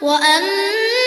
وأما